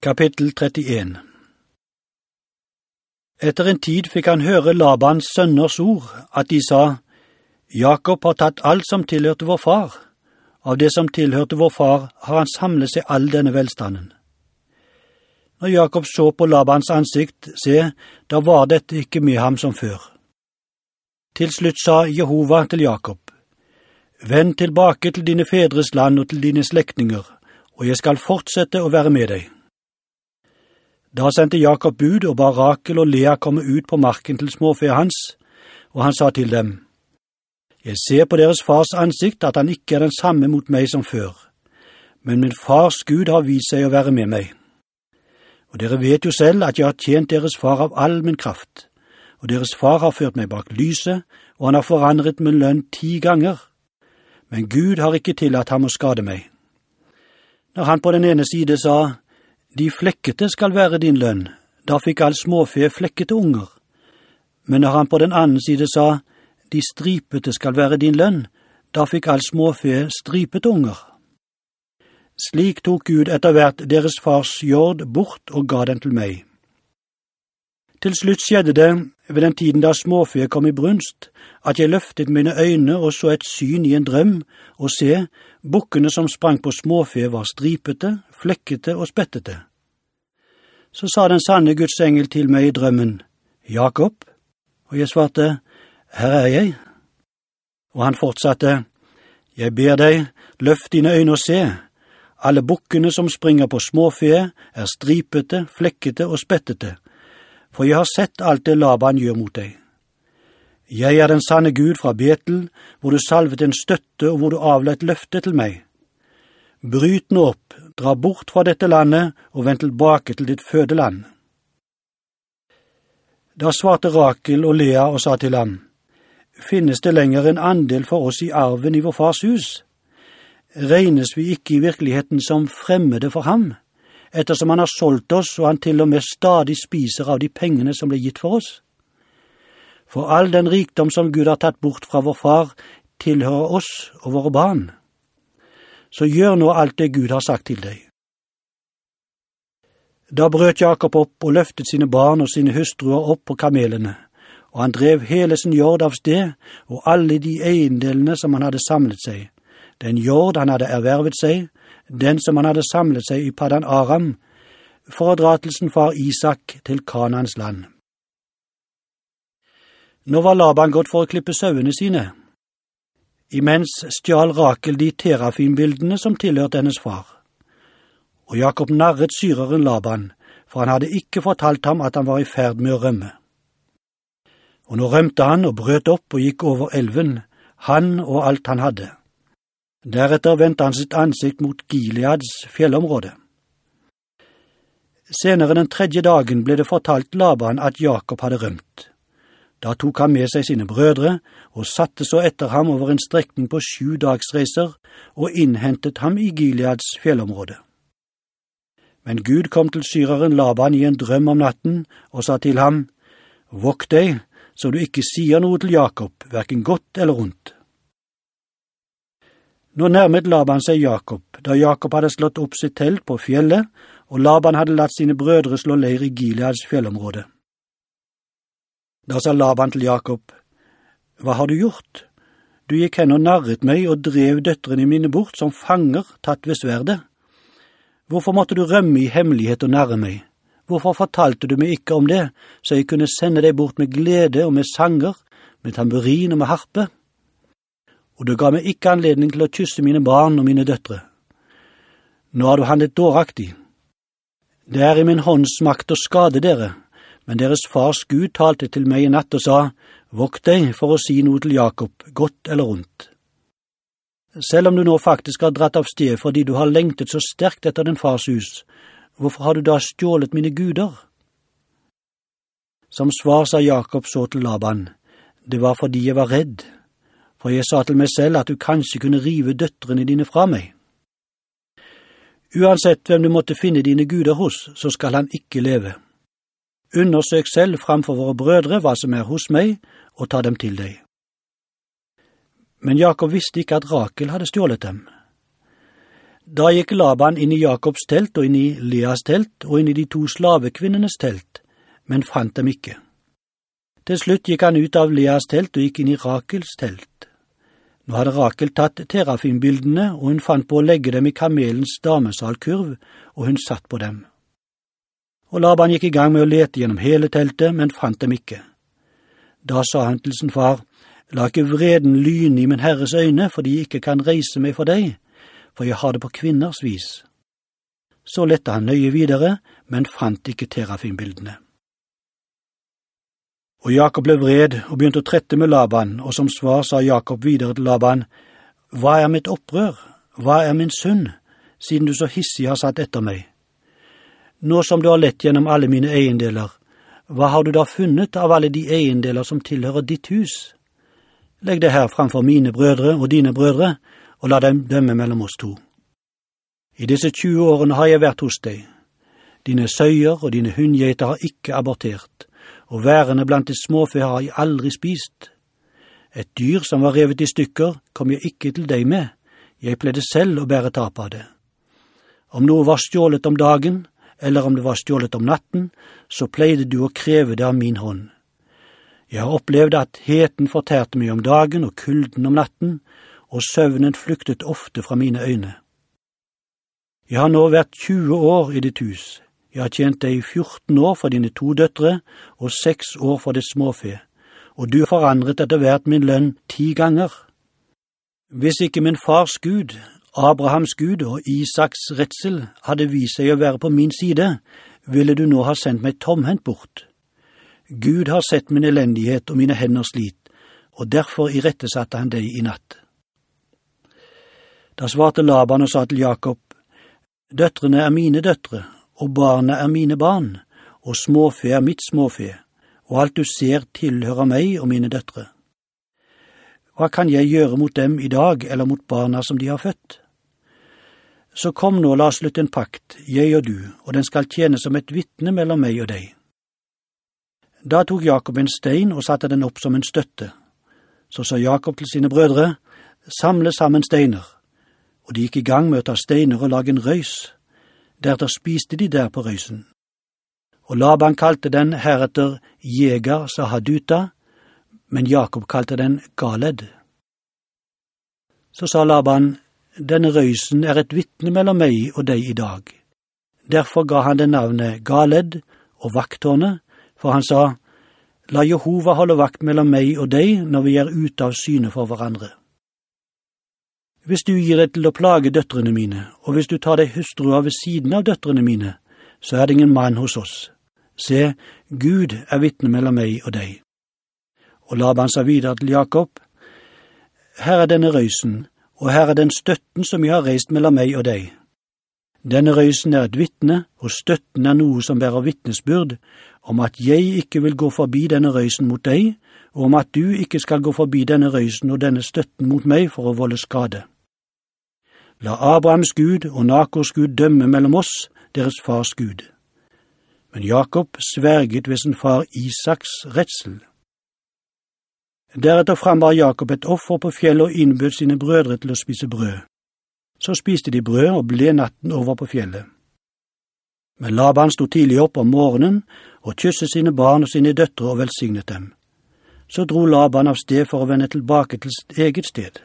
Kapittel 31 Etter en tid fikk han høre Labans sønners ord, at de sa, Jakob har tatt alt som tilhørte vår far. Av det som tilhørte vår far har han samlet seg all denne velstanden. Når Jakob så på Labans ansikt, se, da var dette ikke med ham som før. Til slutt sa Jehova til Jakob, Vend tilbake til dine fedres land og til dine slektinger, og jeg skal fortsette å være med deg. Da sendte Jakob bud og ba Rakel og Lea komme ut på marken til småfe hans, og han sa til dem, Jeg ser på deres fars ansikt at han ikke er den samme mot meg som før, men min fars Gud har vist seg å være med meg. Og dere vet jo selv at jeg har tjent deres far av all min kraft, og deres far har ført meg bak lyset, og han har forandret min lønn ti ganger. Men Gud har ikke tillatt ham å skade meg. Når han på den ene side sa, de flekkete skal være din lønn, da fikk all småfe flekkete unger. Men når han på den andre side sa, de stripete skal være din lønn, da fikk all småfe stripete unger. Slik tok Gud etter hvert deres fars jord bort og ga den til meg. Til slutt skjedde det, ved den tiden da småfe kom i brunst, at jeg løftet mine øyne og så et syn i en drøm, og se, bukkene som sprang på småfe var stripete, flekkete og spettete. Så sa den sanne Guds engel til meg i drømmen, Jakob, og jeg svarte, Her er jeg. Og han fortsatte, Jeg ber deg, løft dine øyne og se, alle bukkene som springer på småfe er stripete, flekkete og spettete, for jeg har sett alt det Laban gjør mot deg. Jeg er den sanne Gud fra Betel, hvor du salvet en støtte og hvor du avla et løfte til meg. Bryt nå opp, dra bort fra dette landet og vend tilbake til ditt fødeland. Da svarte Rakel og Lea og sa til ham, Finnes det lenger en andel for oss i arven i vår fars hus? Regnes vi ikke i virkeligheten som fremmede for ham, ettersom han har solgt oss og han til og med stadig spiser av de pengene som ble gitt for oss? For all den rikdom som Gud har tatt bort fra vår far, tilhører oss og våre barn. Så gjør nå alt det Gud har sagt til deg. Da brøt Jakob opp og løftet sine barn og sine hustruer opp på kamelene, og han drev hele sin jord av sted og alle de eiendelene som han hadde samlet seg, den jord han hadde ervervet seg, den som han hadde samlet seg i Padan Aram, for å dra til sin far Isak til Kanans land. Nå var Laban gått for å klippe sauene sine. Imens stjal Rakel de terafinbildene som tilhørte hennes far. Og Jakob narret syreren Laban, for han hadde ikke fortalt ham at han var i ferd med å rømme. Og nå rømte han og brøt opp og gikk over elven, han og alt han hadde. Deretter vendte han sitt ansikt mot Gileads fjellområde. Senere den tredje dagen ble det fortalt Laban at Jakob hadde rømt. Da tok han med seg sine brødre og satte så etter ham over en strekning på sju dagsreiser og innhentet ham i Gileads fjellområde. Men Gud kom til syreren Laban i en drøm om natten og sa til ham, Vokt deg, så du ikke sier noe til Jakob, hverken godt eller ondt. Nå nærmet Laban seg Jakob, da Jakob hadde slått opp sitt telt på fjellet, og Laban hadde latt sine brødre slå leir i Gileads fjellområde. Da sa Laban til Jakob, Hva har du gjort? Du gikk hen og narret meg og drev døtrene mine bort som fanger tatt ved sverdet. Hvorfor måtte du rømme i hemmelighet og narre meg? Hvorfor fortalte du meg ikke om det, så jeg kunne sende deg bort med glede og med sanger, med tamburin og med harpe? Og du ga meg ikke anledning til å kysse mine barn og mine døtre. Nå har du handlet dåraktig. Det er i min hånds makt å skade dere, men deres fars Gud talte til meg i natt og sa, Vokt deg for å si noe til Jakob, godt eller ondt. Selv om du nå faktisk har dratt av sted fordi du har lengtet så sterkt etter din fars hus, hvorfor har du da stjålet mine guder? Som svar sa Jakob så til Laban, det var fordi jeg var redd, for jeg sa til meg selv at du kanskje kunne rive døtrene dine fra meg. Uansett hvem du måtte finne dine guder hos, så skal han ikke leve. Undersøk selv framfor våre brødre hva som er hos meg, og ta dem til deg. Men Jakob visste ikke at Rakel hadde stjålet dem. Da gikk Laban inn i Jakobs telt og inn i Leas telt og inn i de to slavekvinnenes telt, men fant dem ikke. Til slutt gikk han ut av Leas telt og gikk inn i Rakels telt. Nå hadde Rakel tatt terafinbildene, og hun fant på å legge dem i kamelens damesalkurv, og hun satt på dem. Og Laban gikk i gang med å lete gjennom hele teltet, men fant dem ikke. Da sa han til sin far, La ikke vreden lyne i min herres øyne, fordi jeg ikke kan reise meg for deg, for jeg har det på kvinners vis. Så lette han nøye videre, men fant ikke terafinbildene. Og Jakob ble vred og begynte å trette med Laban, og som svar sa Jakob videre til Laban, Hva er mitt opprør, hva er min synd, siden du så hissig har satt etter meg? Nå som du har lett gjennom alle mine eiendeler, hva har du da funnet av alle de eiendeler som tilhører ditt hus? Legg det her framfor mine brødre og dine brødre, og la dem dømme mellom oss to. I disse 20 årene har jeg vært hos deg. Dine søyer og dine hundgeiter har ikke abortert, og værene blant de småfe har jeg aldri spist. Et dyr som var revet i stykker, kom jeg ikke til deg med, jeg pleide selv å bære tap av det. Om noe var stjålet om dagen, eller om det var stjålet om natten, så pleide du å kreve det av min hånd. Jeg har opplevd at heten fortærte meg om dagen og kulden om natten, og søvnen flyktet ofte fra mine øyne. Jeg har nå vært 20 år i ditt hus, jeg har tjent deg 14 år for dine to døtre og seks år for ditt småfe, og du forandret etter hvert min lønn ti ganger. Hvis ikke min fars Gud, Abrahams Gud og Isaks redsel hadde vist seg å være på min side, ville du nå ha sendt meg tomhendt bort. Gud har sett min elendighet og mine hender slit, og derfor irettesatte han deg i natt. Da svarte Laban og sa til Jakob, Døtrene er mine døtre, og barna er mine barn, og småfe er mitt småfe, og alt du ser tilhører meg og mine døtre. Hva kan jeg gjøre mot dem i dag eller mot barna som de har født? Så kom nå, la oss slutte en pakt, jeg og du, og den skal tjene som et vitne mellom meg og deg. Da tok Jakob en stein og satte den opp som en støtte. Så sa Jakob til sine brødre, samle sammen steiner, og de gikk i gang med å ta steiner og lage en røys. Deretter spiste de der på røysen. Og Laban kalte den heretter Jegar Sahaduta, men Jakob kalte den Galed. Så sa Laban, denne røysen er et vittne mellom meg og deg i dag. Derfor ga han det navnet Galed og vakttårnet, for han sa, La Jehova holde vakt mellom meg og deg når vi er ute av syne for hverandre. Hvis du gir deg til å plage døtrene mine, og hvis du tar deg hustruer ved siden av døtrene mine, så er det ingen mann hos oss. Se, Gud er vitne mellom meg og deg. Og Laban sa videre til Jakob, Her er denne røysen, og her er den støtten som jeg har reist mellom meg og deg. Denne røysen er et vitne, og støtten er noe som bærer vitnesbyrd om at jeg ikke vil gå forbi denne røysen mot deg, og om at du ikke skal gå forbi denne røysen og denne støtten mot meg for å volde skade. La Abrahams Gud og Nakors Gud dømme mellom oss, deres fars Gud. Men Jakob sverget ved sin far Isaks redsel. Deretter frambar Jakob et offer på fjellet og innbød sine brødre til å spise brød. Så spiste de brød og ble natten over på fjellet. Men Laban sto tidlig opp om morgenen og kysset sine barn og sine døtre og velsignet dem. Så dro Laban av sted for å vende tilbake til sitt eget sted.